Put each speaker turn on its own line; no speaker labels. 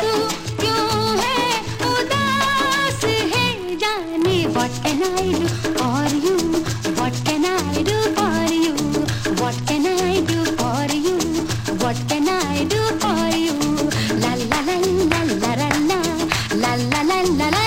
तू क्यों है? उदास है जाने what can I do la la la la la